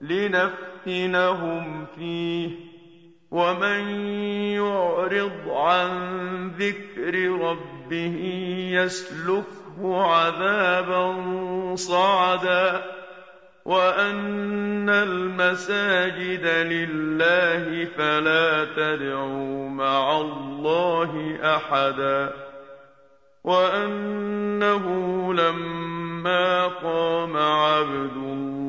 لنفتنهم فيه ومن يعرض عن ذكر ربه يسلكه عذابا صعدا وأن المساجد لله فلا تدعوا مع الله أحدا وأنه لما قام عبد الله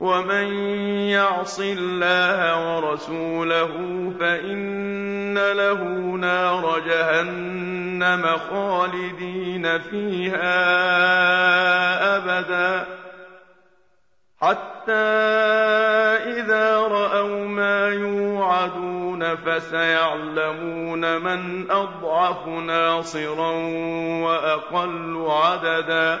ومن يعص الله ورسوله فإن له نار جهنم خالدين فيها أبدا حتى إذا رأوا ما يوعدون فسيعلمون من أضعف ناصرا وأقل عددا